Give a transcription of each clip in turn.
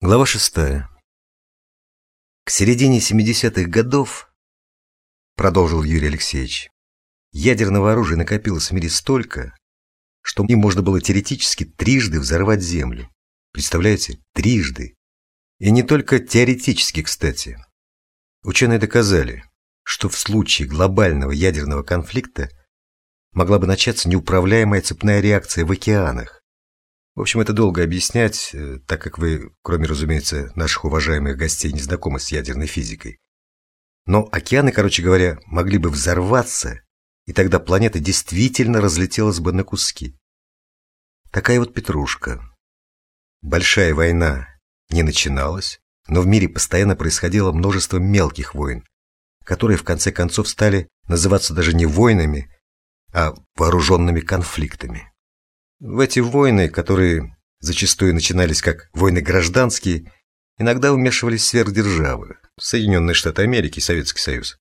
Глава шестая. К середине 70-х годов, продолжил Юрий Алексеевич, ядерного оружия накопилось в мире столько, что им можно было теоретически трижды взорвать Землю. Представляете? Трижды. И не только теоретически, кстати. Ученые доказали, что в случае глобального ядерного конфликта могла бы начаться неуправляемая цепная реакция в океанах, в общем, это долго объяснять, э, так как вы, кроме, разумеется, наших уважаемых гостей, не знакомы с ядерной физикой. Но океаны, короче говоря, могли бы взорваться, и тогда планета действительно разлетелась бы на куски. Такая вот петрушка. Большая война не начиналась, но в мире постоянно происходило множество мелких войн, которые в конце концов стали называться даже не войнами, а вооруженными конфликтами. В эти войны, которые зачастую начинались как войны гражданские, иногда вмешивались сверхдержавы, Соединенные Штаты Америки и Советский Союз.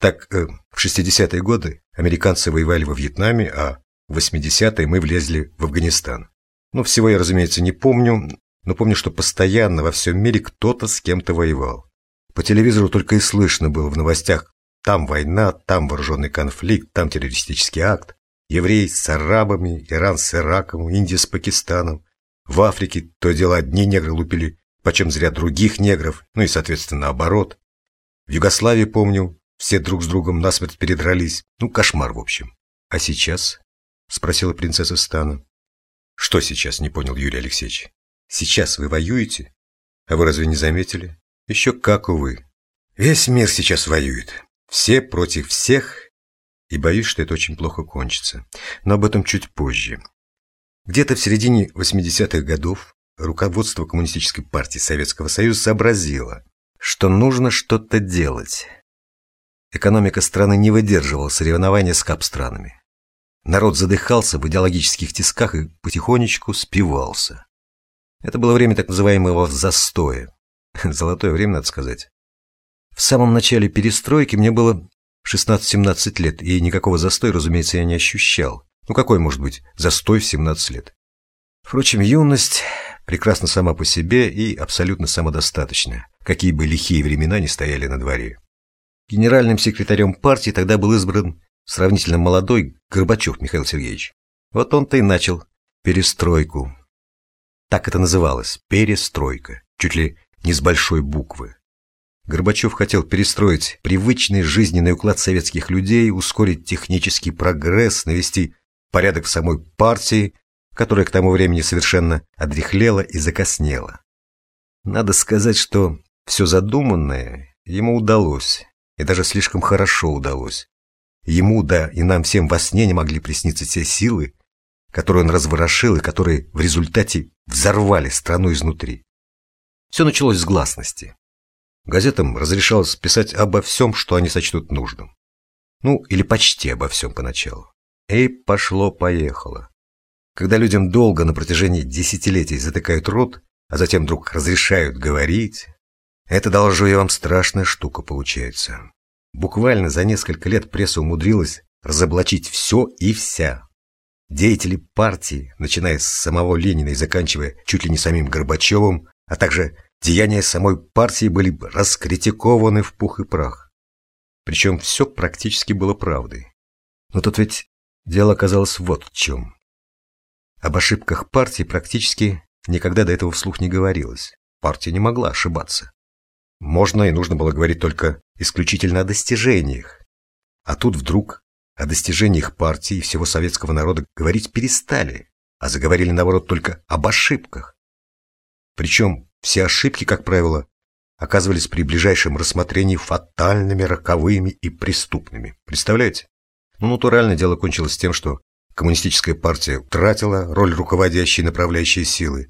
Так, э, в 60-е годы американцы воевали во Вьетнаме, а в 80-е мы влезли в Афганистан. Ну, всего я, разумеется, не помню, но помню, что постоянно во всем мире кто-то с кем-то воевал. По телевизору только и слышно было в новостях «там война», «там вооруженный конфликт», «там террористический акт». Евреи с арабами, Иран с Ираком, Индия с Пакистаном. В Африке то дело одни негры лупили, почем зря других негров, ну и, соответственно, наоборот. В Югославии, помню, все друг с другом насмерть передрались. Ну, кошмар, в общем. А сейчас? Спросила принцесса Стана. Что сейчас, не понял Юрий Алексеевич. Сейчас вы воюете? А вы разве не заметили? Еще как, увы. Весь мир сейчас воюет. Все против всех и боюсь, что это очень плохо кончится. Но об этом чуть позже. Где-то в середине 80-х годов руководство Коммунистической партии Советского Союза сообразило, что нужно что-то делать. Экономика страны не выдерживала соревнования с капстранами. Народ задыхался в идеологических тисках и потихонечку спивался. Это было время так называемого застоя. Золотое время, надо сказать. В самом начале перестройки мне было 16-17 лет, и никакого застоя, разумеется, я не ощущал. Ну какой может быть застой в 17 лет? Впрочем, юность прекрасна сама по себе и абсолютно самодостаточна, какие бы лихие времена ни стояли на дворе. Генеральным секретарем партии тогда был избран сравнительно молодой Горбачев Михаил Сергеевич. Вот он-то и начал перестройку. Так это называлось – перестройка, чуть ли не с большой буквы. Горбачев хотел перестроить привычный жизненный уклад советских людей, ускорить технический прогресс, навести порядок в самой партии, которая к тому времени совершенно одряхлела и закоснела. Надо сказать, что все задуманное ему удалось, и даже слишком хорошо удалось. Ему, да и нам всем во сне не могли присниться те силы, которые он разворошил и которые в результате взорвали страну изнутри. Все началось с гласности. Газетам разрешалось писать обо всем, что они сочтут нужным. Ну, или почти обо всем поначалу. И пошло-поехало. Когда людям долго на протяжении десятилетий затыкают рот, а затем вдруг разрешают говорить, это, доложу я вам, страшная штука получается. Буквально за несколько лет пресса умудрилась разоблачить все и вся. Деятели партии, начиная с самого Ленина и заканчивая чуть ли не самим Горбачевым, а также Деяния самой партии были раскритикованы в пух и прах. Причем все практически было правдой. Но тут ведь дело оказалось вот в чем. Об ошибках партии практически никогда до этого вслух не говорилось. Партия не могла ошибаться. Можно и нужно было говорить только исключительно о достижениях. А тут вдруг о достижениях партии и всего советского народа говорить перестали, а заговорили, наоборот, только об ошибках. Причем все ошибки, как правило, оказывались при ближайшем рассмотрении фатальными, роковыми и преступными. Представляете? Ну, натурально дело кончилось тем, что коммунистическая партия утратила роль руководящей направляющей силы,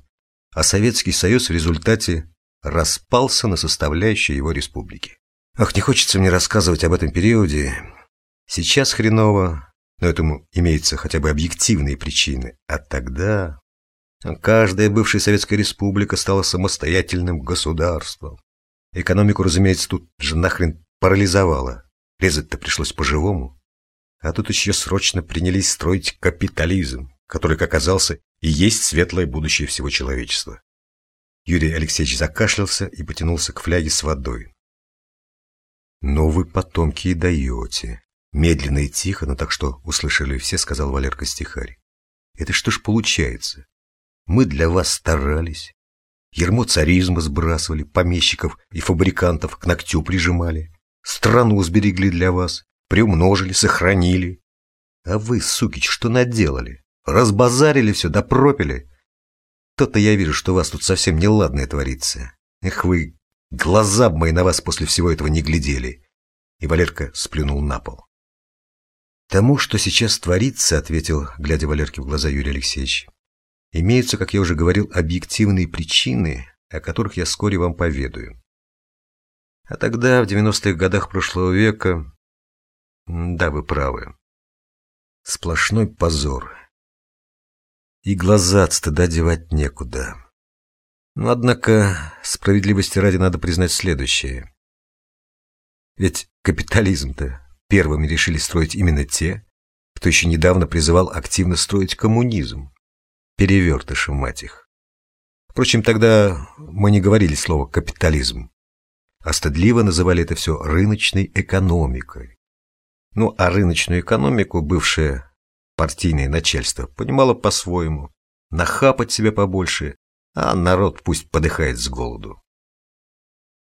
а Советский Союз в результате распался на составляющие его республики. Ах, не хочется мне рассказывать об этом периоде. Сейчас хреново, но этому имеются хотя бы объективные причины. А тогда... Каждая бывшая Советская Республика стала самостоятельным государством. Экономику, разумеется, тут же нахрен парализовала. Резать-то пришлось по-живому. А тут еще срочно принялись строить капитализм, который, как оказался, и есть светлое будущее всего человечества. Юрий Алексеевич закашлялся и потянулся к фляге с водой. «Ну вы, потомки, и даете!» Медленно и тихо, но так что услышали все, сказал Валерка стихарь. «Это что ж получается? Мы для вас старались, Ермо царизма сбрасывали, помещиков и фабрикантов к ногтю прижимали. Страну сберегли для вас, приумножили, сохранили. А вы, суки, что наделали? Разбазарили все, да пропили. То-то я вижу, что у вас тут совсем неладное творится. Эх вы, глаза бы мои на вас после всего этого не глядели. И Валерка сплюнул на пол. Тому, что сейчас творится, ответил, глядя Валерке в глаза Юрий Алексеевич, имеются, как я уже говорил, объективные причины, о которых я вскоре вам поведаю. А тогда, в 90-х годах прошлого века, да, вы правы, сплошной позор. И глаза от стыда девать некуда. Но, однако, справедливости ради надо признать следующее. Ведь капитализм-то первыми решили строить именно те, кто еще недавно призывал активно строить коммунизм. Перевертыши, мать их. Впрочем, тогда мы не говорили слово «капитализм», а стыдливо называли это все рыночной экономикой. Ну, а рыночную экономику бывшее партийное начальство понимало по-своему. Нахапать себе побольше, а народ пусть подыхает с голоду.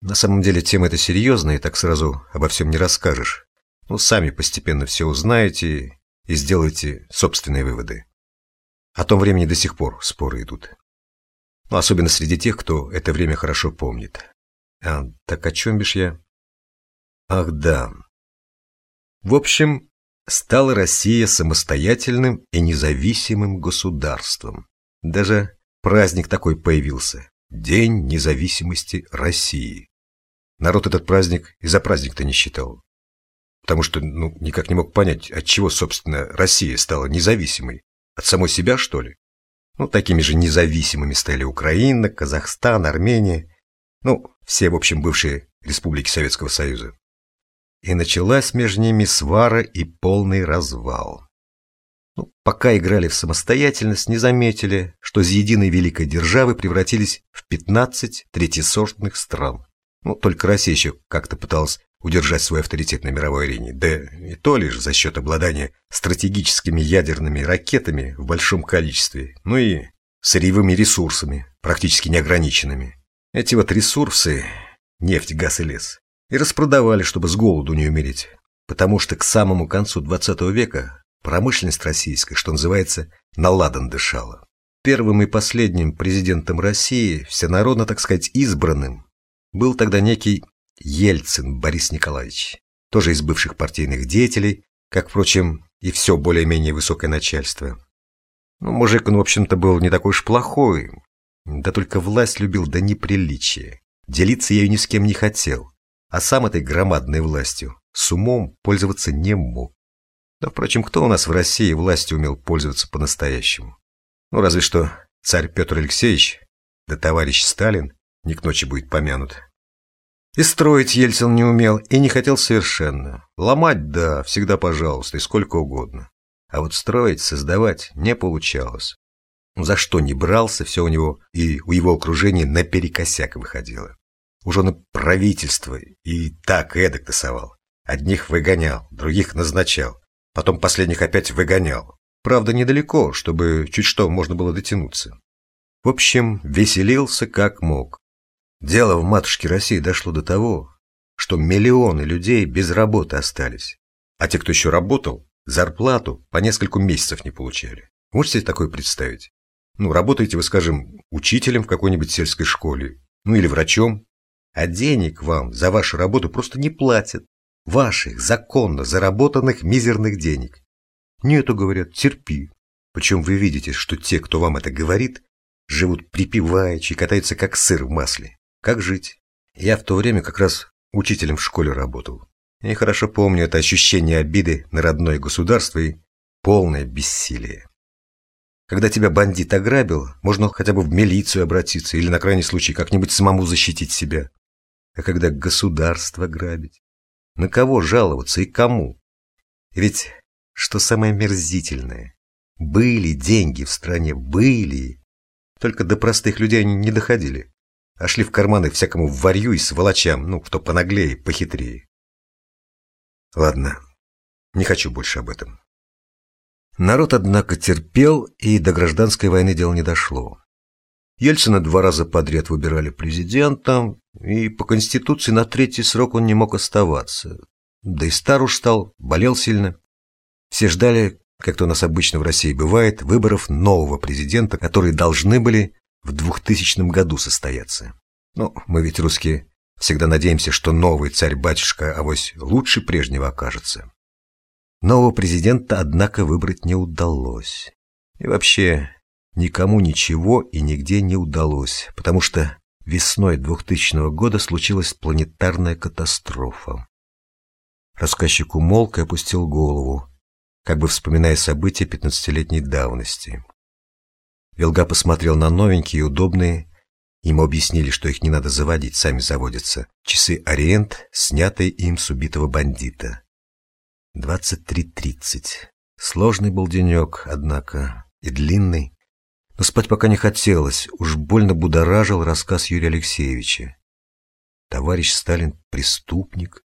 На самом деле тема эта серьезная, и так сразу обо всем не расскажешь. Ну, сами постепенно все узнаете и сделаете собственные выводы. О том времени до сих пор споры идут. Ну, особенно среди тех, кто это время хорошо помнит. А, так о чем бишь я? Ах, да. В общем, стала Россия самостоятельным и независимым государством. Даже праздник такой появился. День независимости России. Народ этот праздник и за праздник-то не считал. Потому что ну, никак не мог понять, от чего, собственно, Россия стала независимой. От самой себя, что ли? Ну, такими же независимыми стали Украина, Казахстан, Армения. Ну, все, в общем, бывшие республики Советского Союза. И началась между ними свара и полный развал. Ну, пока играли в самостоятельность, не заметили, что из единой великой державы превратились в 15 третьесортных стран. Ну, только Россия еще как-то пыталась удержать свой авторитет на мировой арене, да и то лишь за счет обладания стратегическими ядерными ракетами в большом количестве, ну и сырьевыми ресурсами, практически неограниченными. Эти вот ресурсы, нефть, газ и лес, и распродавали, чтобы с голоду не умереть, потому что к самому концу 20 века промышленность российская, что называется, на ладан дышала. Первым и последним президентом России, всенародно, так сказать, избранным, был тогда некий Ельцин Борис Николаевич, тоже из бывших партийных деятелей, как, впрочем, и все более-менее высокое начальство. Ну, мужик он, в общем-то, был не такой уж плохой, да только власть любил до неприличия. Делиться ею ни с кем не хотел, а сам этой громадной властью с умом пользоваться не мог. Да, впрочем, кто у нас в России властью умел пользоваться по-настоящему? Ну, разве что царь Петр Алексеевич, да товарищ Сталин не к ночи будет помянут. И строить Ельцин не умел, и не хотел совершенно. Ломать, да, всегда пожалуйста, и сколько угодно. А вот строить, создавать не получалось. За что не брался, все у него и у его окружения наперекосяк выходило. Уже на правительство и так эдак тасовал. Одних выгонял, других назначал. Потом последних опять выгонял. Правда, недалеко, чтобы чуть что можно было дотянуться. В общем, веселился как мог. Дело в матушке России дошло до того, что миллионы людей без работы остались, а те, кто еще работал, зарплату по несколько месяцев не получали. Можете себе такое представить? Ну, работаете вы, скажем, учителем в какой-нибудь сельской школе, ну или врачом, а денег вам за вашу работу просто не платят. Ваших законно заработанных мизерных денег. Нету, говорят, терпи. Причем вы видите, что те, кто вам это говорит, живут припеваючи, катаются как сыр в масле. Как жить? Я в то время как раз учителем в школе работал. И хорошо помню это ощущение обиды на родное государство и полное бессилие. Когда тебя бандит ограбил, можно хотя бы в милицию обратиться или на крайний случай как-нибудь самому защитить себя. А когда государство грабить? На кого жаловаться и кому? ведь, что самое мерзительное, были деньги в стране, были, только до простых людей они не доходили. А шли в карманы всякому варью и сволочам, ну, кто понаглее, похитрее. Ладно, не хочу больше об этом. Народ, однако, терпел, и до гражданской войны дело не дошло. Ельцина два раза подряд выбирали президентом, и по Конституции на третий срок он не мог оставаться. Да и стар уж стал, болел сильно. Все ждали, как то у нас обычно в России бывает, выборов нового президента, которые должны были в 2000 году состояться. Но мы ведь русские всегда надеемся, что новый царь-батюшка авось лучше прежнего окажется. Нового президента, однако, выбрать не удалось. И вообще, никому ничего и нигде не удалось, потому что весной 2000 года случилась планетарная катастрофа. Рассказчик умолк и опустил голову, как бы вспоминая события пятнадцатилетней давности. Велга посмотрел на новенькие удобные. Ему объяснили, что их не надо заводить, сами заводятся. Часы Ориент, снятые им с убитого бандита. Двадцать три тридцать. Сложный был денек, однако, и длинный. Но спать пока не хотелось, уж больно будоражил рассказ Юрия Алексеевича. Товарищ Сталин — преступник,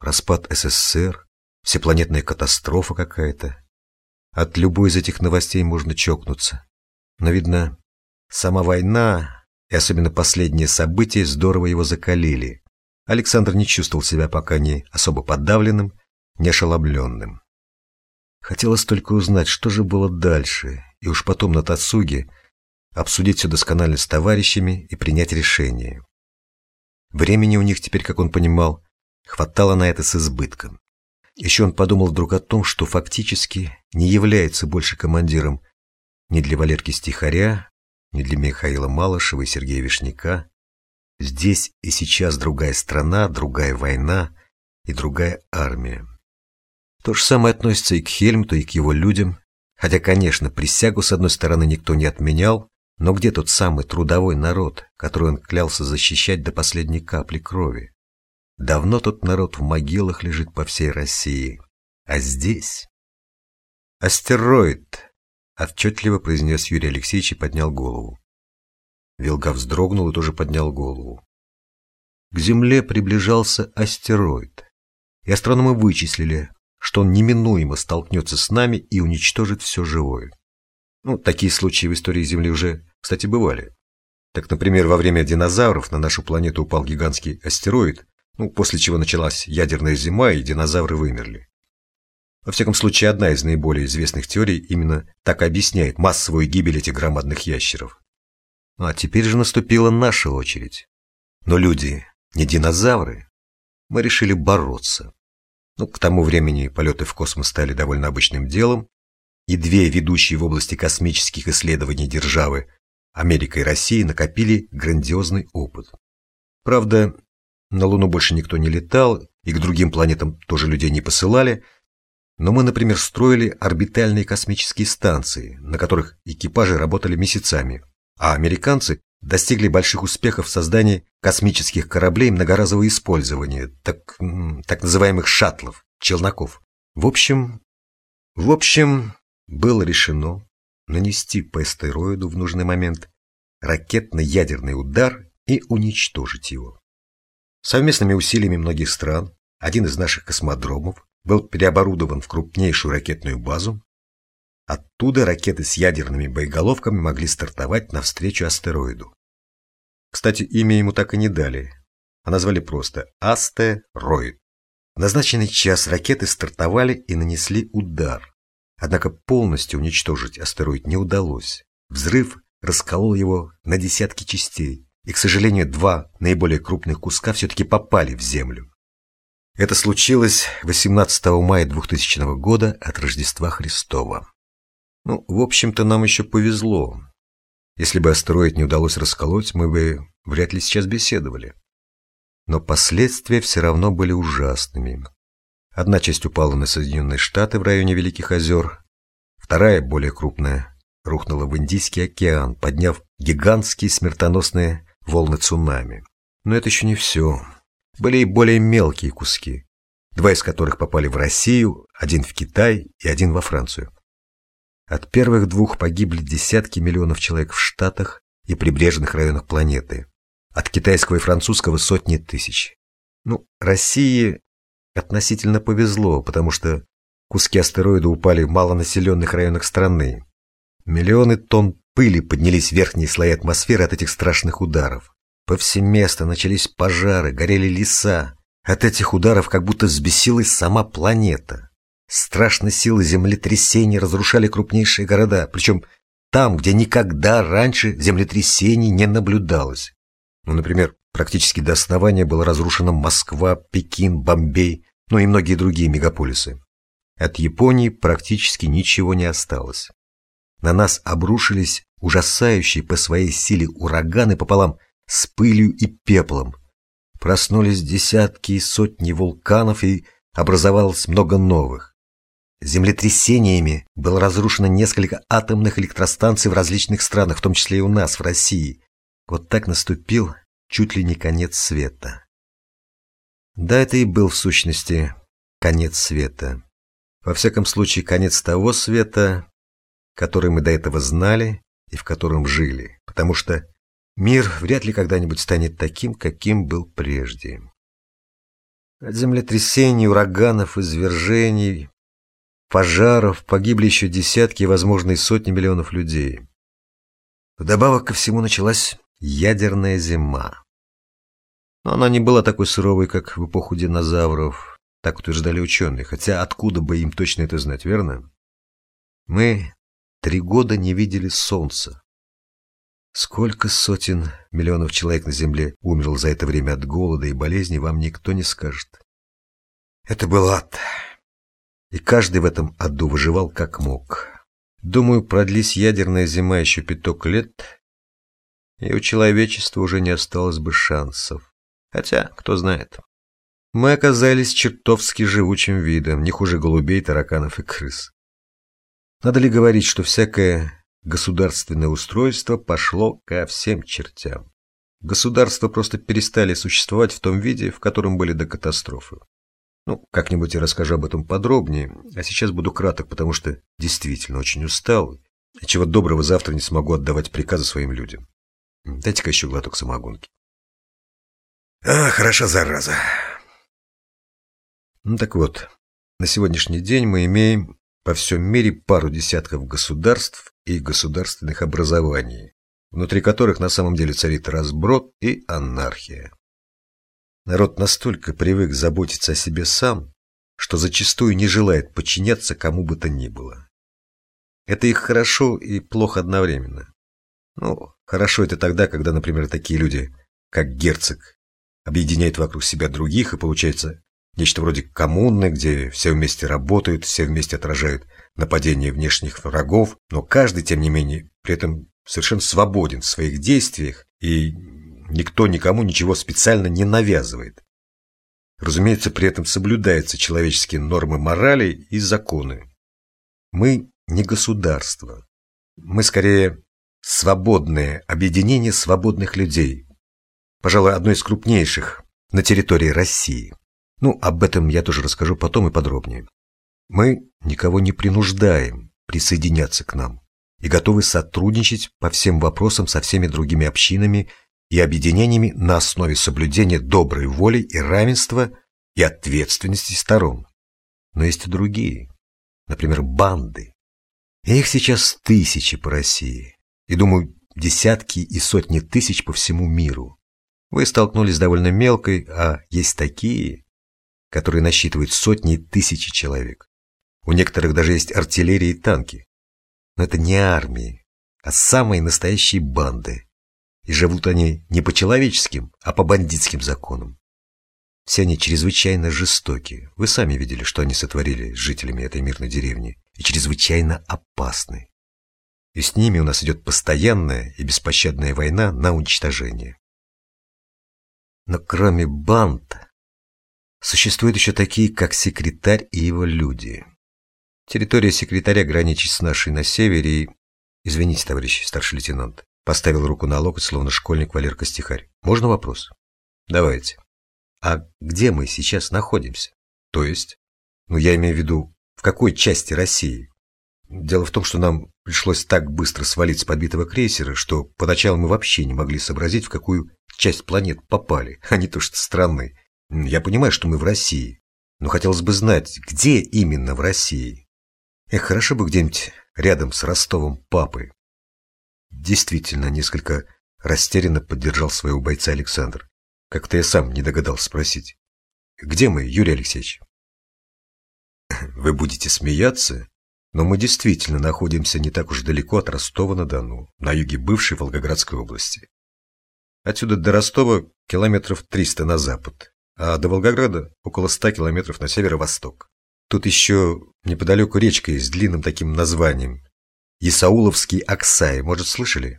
распад СССР, всепланетная катастрофа какая-то. От любой из этих новостей можно чокнуться. Но, видно, сама война и особенно последние события здорово его закалили. Александр не чувствовал себя пока не особо подавленным, не ошеломленным. Хотелось только узнать, что же было дальше, и уж потом на Тацуге обсудить все досконально с товарищами и принять решение. Времени у них теперь, как он понимал, хватало на это с избытком. Еще он подумал вдруг о том, что фактически не является больше командиром ни для Валерки Стихаря, ни для Михаила Малышева и Сергея Вишняка. Здесь и сейчас другая страна, другая война и другая армия. То же самое относится и к Хельмту, и к его людям. Хотя, конечно, присягу, с одной стороны, никто не отменял, но где тот самый трудовой народ, который он клялся защищать до последней капли крови? Давно тот народ в могилах лежит по всей России. А здесь... Астероид, Отчетливо произнес Юрий Алексеевич и поднял голову. Вилга вздрогнул и тоже поднял голову. К Земле приближался астероид, и астрономы вычислили, что он неминуемо столкнется с нами и уничтожит все живое. Ну, такие случаи в истории Земли уже, кстати, бывали. Так, например, во время динозавров на нашу планету упал гигантский астероид, ну, после чего началась ядерная зима, и динозавры вымерли. Во всяком случае, одна из наиболее известных теорий именно так объясняет массовую гибель этих громадных ящеров. Ну, а теперь же наступила наша очередь. Но люди не динозавры. Мы решили бороться. Ну, к тому времени полеты в космос стали довольно обычным делом, и две ведущие в области космических исследований державы, Америка и Россия, накопили грандиозный опыт. Правда, на Луну больше никто не летал, и к другим планетам тоже людей не посылали – но мы, например, строили орбитальные космические станции, на которых экипажи работали месяцами, а американцы достигли больших успехов в создании космических кораблей многоразового использования, так, так называемых шаттлов, челноков. В общем, в общем, было решено нанести по астероиду в нужный момент ракетно-ядерный удар и уничтожить его. Совместными усилиями многих стран один из наших космодромов был переоборудован в крупнейшую ракетную базу. Оттуда ракеты с ядерными боеголовками могли стартовать навстречу астероиду. Кстати, имя ему так и не дали, а назвали просто астероид. В назначенный час ракеты стартовали и нанесли удар. Однако полностью уничтожить астероид не удалось. Взрыв расколол его на десятки частей, и, к сожалению, два наиболее крупных куска все-таки попали в Землю. Это случилось 18 мая 2000 года от Рождества Христова. Ну, в общем-то, нам еще повезло. Если бы астероид не удалось расколоть, мы бы вряд ли сейчас беседовали. Но последствия все равно были ужасными. Одна часть упала на Соединенные Штаты в районе Великих озер, вторая, более крупная, рухнула в Индийский океан, подняв гигантские смертоносные волны цунами. Но это еще не все были и более мелкие куски, два из которых попали в Россию, один в Китай и один во Францию. От первых двух погибли десятки миллионов человек в Штатах и прибрежных районах планеты. от китайского и французского сотни тысяч. Ну, России относительно повезло, потому что куски астероида упали в малонаселенных районах страны. Миллионы тонн пыли поднялись в верхние слои атмосферы от этих страшных ударов. Повсеместно начались пожары, горели леса. От этих ударов как будто взбесилась сама планета. Страшные силы землетрясений разрушали крупнейшие города, причем там, где никогда раньше землетрясений не наблюдалось. Ну, например, практически до основания была разрушена Москва, Пекин, Бомбей, ну и многие другие мегаполисы. От Японии практически ничего не осталось. На нас обрушились ужасающие по своей силе ураганы пополам с пылью и пеплом. Проснулись десятки и сотни вулканов, и образовалось много новых. Землетрясениями было разрушено несколько атомных электростанций в различных странах, в том числе и у нас, в России. Вот так наступил чуть ли не конец света. Да, это и был в сущности конец света. Во всяком случае, конец того света, который мы до этого знали и в котором жили, потому что мир вряд ли когда-нибудь станет таким, каким был прежде. От землетрясений, ураганов, извержений, пожаров погибли еще десятки, возможно, и сотни миллионов людей. Вдобавок ко всему началась ядерная зима. Но она не была такой суровой, как в эпоху динозавров, так утверждали ученые, хотя откуда бы им точно это знать, верно? Мы три года не видели солнца. Сколько сотен миллионов человек на Земле умерло за это время от голода и болезни, вам никто не скажет. Это был ад. И каждый в этом аду выживал как мог. Думаю, продлись ядерная зима еще пяток лет, и у человечества уже не осталось бы шансов. Хотя, кто знает. Мы оказались чертовски живучим видом, не хуже голубей, тараканов и крыс. Надо ли говорить, что всякое государственное устройство пошло ко всем чертям? Государства просто перестали существовать в том виде, в котором были до катастрофы. Ну, как-нибудь я расскажу об этом подробнее, а сейчас буду краток, потому что действительно очень устал, и чего доброго завтра не смогу отдавать приказы своим людям. Дайте-ка еще глоток самогонки. А, хороша зараза. Ну так вот, на сегодняшний день мы имеем по всем мире пару десятков государств и государственных образований, внутри которых на самом деле царит разброд и анархия. Народ настолько привык заботиться о себе сам, что зачастую не желает подчиняться кому бы то ни было. Это их хорошо и плохо одновременно. Ну, хорошо это тогда, когда, например, такие люди, как герцог, объединяют вокруг себя других, и получается нечто вроде коммуны, где все вместе работают, все вместе отражают нападения внешних врагов, но каждый, тем не менее, при этом совершенно свободен в своих действиях и Никто никому ничего специально не навязывает. Разумеется, при этом соблюдаются человеческие нормы морали и законы. Мы не государство. Мы скорее свободное объединение свободных людей. Пожалуй, одно из крупнейших на территории России. Ну, об этом я тоже расскажу потом и подробнее. Мы никого не принуждаем присоединяться к нам и готовы сотрудничать по всем вопросам со всеми другими общинами и объединениями на основе соблюдения доброй воли и равенства и ответственности сторон. Но есть и другие, например, банды. их сейчас тысячи по России, и, думаю, десятки и сотни тысяч по всему миру. Вы столкнулись с довольно мелкой, а есть такие, которые насчитывают сотни и тысячи человек. У некоторых даже есть артиллерия и танки. Но это не армии, а самые настоящие банды, и живут они не по человеческим, а по бандитским законам. Все они чрезвычайно жестоки. Вы сами видели, что они сотворили с жителями этой мирной деревни. И чрезвычайно опасны. И с ними у нас идет постоянная и беспощадная война на уничтожение. Но кроме банд, существуют еще такие, как секретарь и его люди. Территория секретаря граничит с нашей на севере и... Извините, товарищ старший лейтенант. Поставил руку на локоть, словно школьник Валерка Стихарь. Можно вопрос? Давайте. А где мы сейчас находимся? То есть? Ну, я имею в виду, в какой части России? Дело в том, что нам пришлось так быстро свалить с подбитого крейсера, что поначалу мы вообще не могли сообразить, в какую часть планет попали, а не то что страны. Я понимаю, что мы в России, но хотелось бы знать, где именно в России. Эх, хорошо бы где-нибудь рядом с Ростовом папы. Действительно, несколько растерянно поддержал своего бойца Александр. Как-то я сам не догадался спросить. Где мы, Юрий Алексеевич? Вы будете смеяться, но мы действительно находимся не так уж далеко от Ростова-на-Дону, на юге бывшей Волгоградской области. Отсюда до Ростова километров 300 на запад, а до Волгограда около 100 километров на северо-восток. Тут еще неподалеку речка с длинным таким названием. Исауловский Аксай, может, слышали?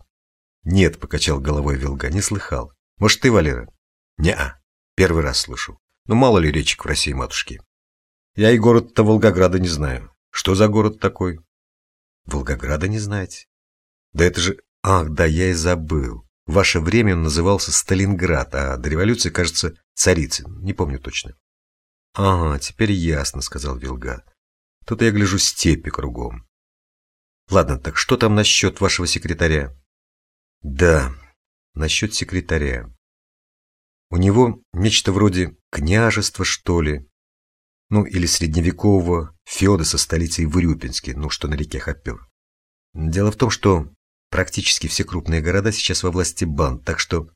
Нет, покачал головой Вилга, не слыхал. Может, ты, Валера? Не-а, первый раз слышу. Ну, мало ли речек в России, матушки. Я и город-то Волгограда не знаю. Что за город такой? Волгограда не знаете? Да это же... Ах, да, я и забыл. В ваше время он назывался Сталинград, а до революции, кажется, Царицын. Не помню точно. Ага, теперь ясно, сказал Вилга. Тут я гляжу степи кругом. Ладно, так что там насчет вашего секретаря? Да, насчет секретаря. У него нечто вроде княжества, что ли, ну или средневекового феода со столицей в Урюпинске, ну что на реке Хопер. Дело в том, что практически все крупные города сейчас во власти банд, так что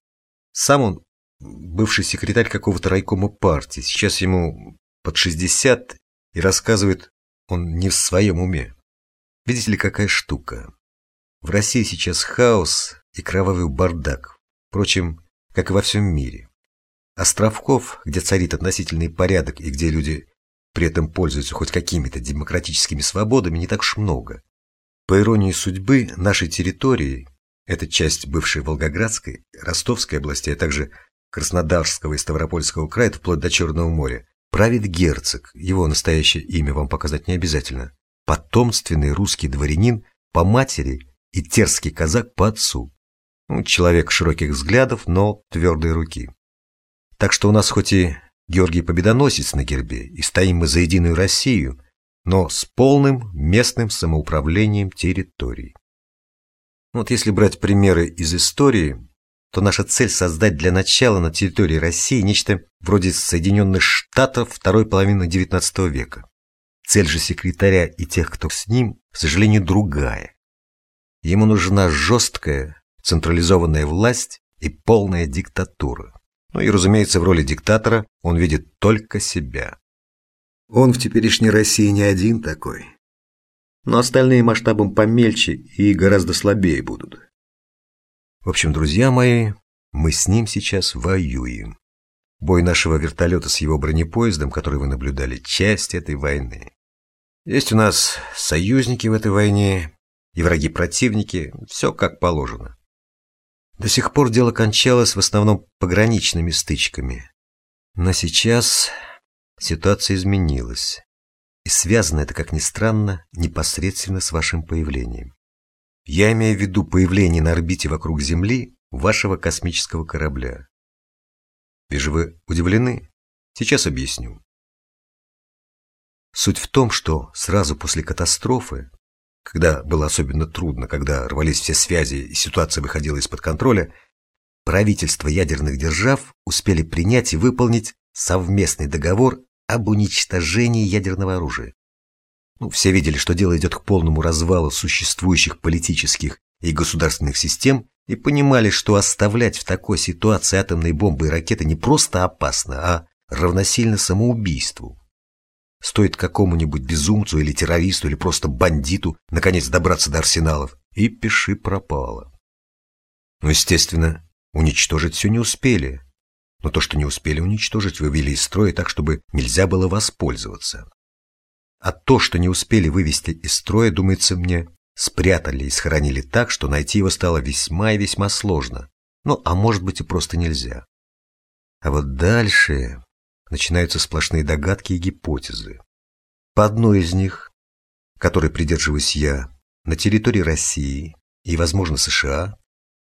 сам он бывший секретарь какого-то райкома партии, сейчас ему под 60 и рассказывает он не в своем уме. Видите ли, какая штука. В России сейчас хаос и кровавый бардак, впрочем, как и во всем мире. Островков, где царит относительный порядок и где люди при этом пользуются хоть какими-то демократическими свободами, не так уж много. По иронии судьбы, нашей территории, эта часть бывшей Волгоградской, Ростовской области, а также Краснодарского и Ставропольского края, вплоть до Черного моря, правит герцог, его настоящее имя вам показать не обязательно, потомственный русский дворянин по матери и терский казак по отцу. Ну, человек широких взглядов, но твердой руки. Так что у нас хоть и Георгий Победоносец на гербе, и стоим мы за единую Россию, но с полным местным самоуправлением территорий. Вот если брать примеры из истории, то наша цель создать для начала на территории России нечто вроде Соединенных Штатов второй половины XIX века. Цель же секретаря и тех, кто с ним, к сожалению, другая. Ему нужна жесткая, централизованная власть и полная диктатура. Ну и, разумеется, в роли диктатора он видит только себя. Он в теперешней России не один такой. Но остальные масштабом помельче и гораздо слабее будут. В общем, друзья мои, мы с ним сейчас воюем. Бой нашего вертолета с его бронепоездом, который вы наблюдали, часть этой войны. Есть у нас союзники в этой войне и враги-противники, все как положено. До сих пор дело кончалось в основном пограничными стычками. Но сейчас ситуация изменилась. И связано это, как ни странно, непосредственно с вашим появлением. Я имею в виду появление на орбите вокруг Земли вашего космического корабля. Вижу, вы удивлены? Сейчас объясню. Суть в том, что сразу после катастрофы когда было особенно трудно, когда рвались все связи и ситуация выходила из-под контроля, правительства ядерных держав успели принять и выполнить совместный договор об уничтожении ядерного оружия. Ну, все видели, что дело идет к полному развалу существующих политических и государственных систем и понимали, что оставлять в такой ситуации атомные бомбы и ракеты не просто опасно, а равносильно самоубийству. Стоит какому-нибудь безумцу или террористу или просто бандиту наконец добраться до арсеналов, и пиши пропало. Ну, естественно, уничтожить все не успели. Но то, что не успели уничтожить, вывели из строя так, чтобы нельзя было воспользоваться. А то, что не успели вывести из строя, думается мне, спрятали и сохранили так, что найти его стало весьма и весьма сложно. Ну, а может быть и просто нельзя. А вот дальше начинаются сплошные догадки и гипотезы. По одной из них, которой придерживаюсь я, на территории России и, возможно, США,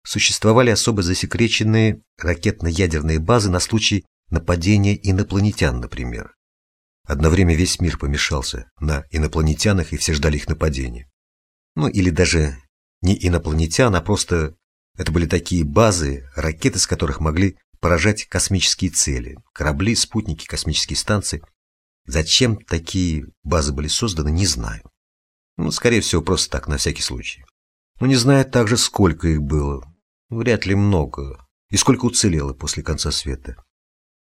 существовали особо засекреченные ракетно-ядерные базы на случай нападения инопланетян, например. Одно время весь мир помешался на инопланетянах, и все ждали их нападения. Ну, или даже не инопланетян, а просто Это были такие базы, ракеты с которых могли поражать космические цели, корабли, спутники, космические станции. Зачем такие базы были созданы, не знаю. Ну, скорее всего, просто так, на всякий случай. Но не знаю также, сколько их было. Вряд ли много. И сколько уцелело после конца света.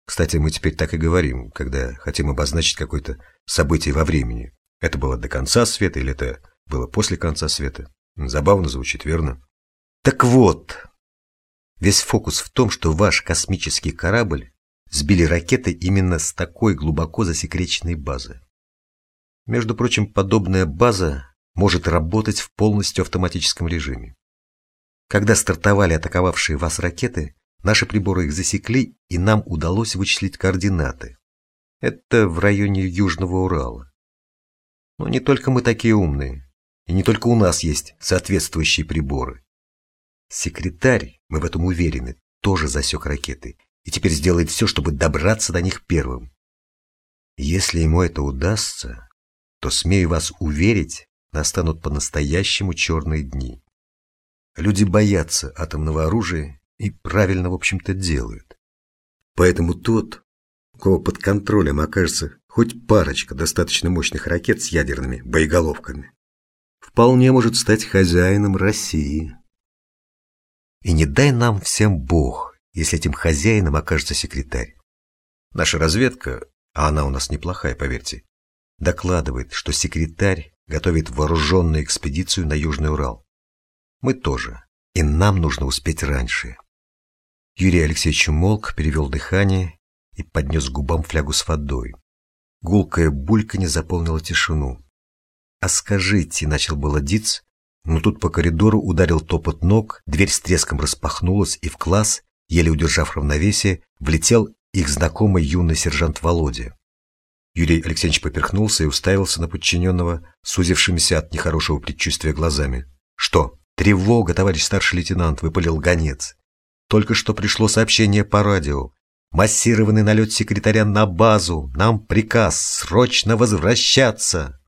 Кстати, мы теперь так и говорим, когда хотим обозначить какое-то событие во времени. Это было до конца света или это было после конца света. Забавно звучит, верно? Так вот, весь фокус в том, что ваш космический корабль сбили ракеты именно с такой глубоко засекреченной базы. Между прочим, подобная база может работать в полностью автоматическом режиме. Когда стартовали атаковавшие вас ракеты, наши приборы их засекли, и нам удалось вычислить координаты. Это в районе Южного Урала. Но не только мы такие умные, и не только у нас есть соответствующие приборы. Секретарь, мы в этом уверены, тоже засек ракеты, и теперь сделает все, чтобы добраться до них первым. Если ему это удастся, то, смею вас уверить, настанут по-настоящему черные дни. Люди боятся атомного оружия и правильно, в общем-то, делают. Поэтому тот, у кого под контролем окажется хоть парочка достаточно мощных ракет с ядерными боеголовками, вполне может стать хозяином России. И не дай нам всем Бог, если этим хозяином окажется секретарь. Наша разведка, а она у нас неплохая, поверьте, докладывает, что секретарь готовит вооруженную экспедицию на Южный Урал. Мы тоже, и нам нужно успеть раньше. Юрий Алексеевич умолк, перевел дыхание и поднес к губам флягу с водой. Гулкая булька не заполнила тишину. «А скажите», — начал было Диц, но тут по коридору ударил топот ног, дверь с треском распахнулась, и в класс, еле удержав равновесие, влетел их знакомый юный сержант Володя. Юрий Алексеевич поперхнулся и уставился на подчиненного, сузившимися от нехорошего предчувствия глазами. «Что? Тревога, товарищ старший лейтенант!» — выпалил гонец. «Только что пришло сообщение по радио. Массированный налет секретаря на базу. Нам приказ срочно возвращаться!»